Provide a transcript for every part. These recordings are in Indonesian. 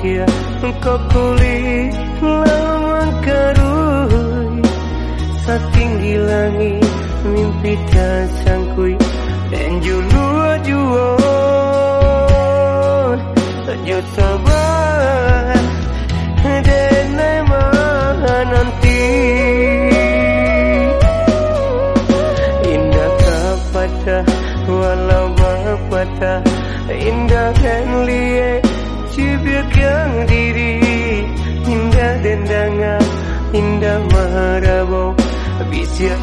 kia engkau pulih lawan kerui saking langit mimpi tak sangkui biarkan diri. Indah dendangan, indah maharabau Bisa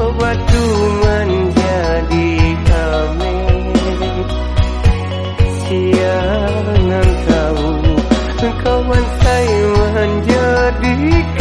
waktu menjadi kami siapa engkau? kawan saya menjadi kami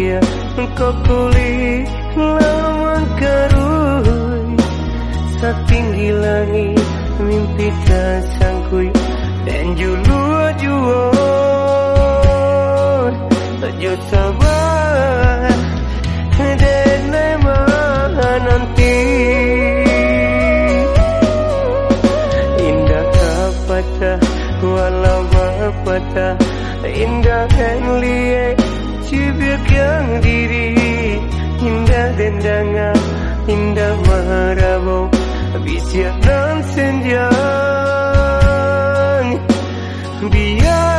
kia Engkau pulih lawan karui Setinggi langit mimpi tak sangkui Dan jua jua biar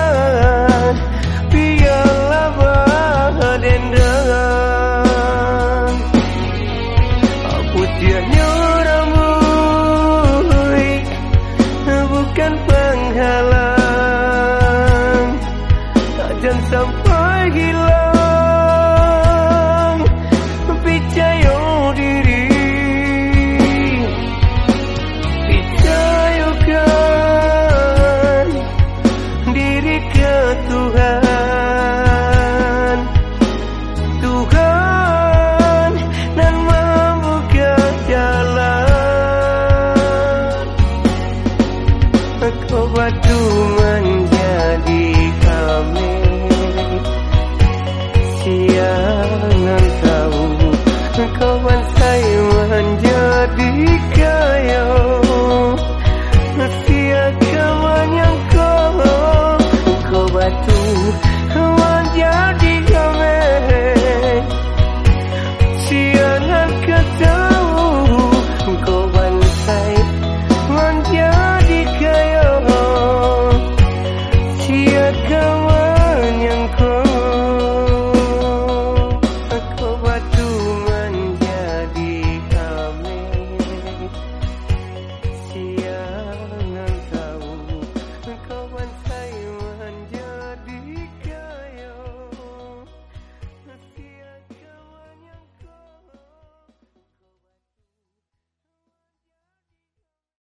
diri ke Tuhan.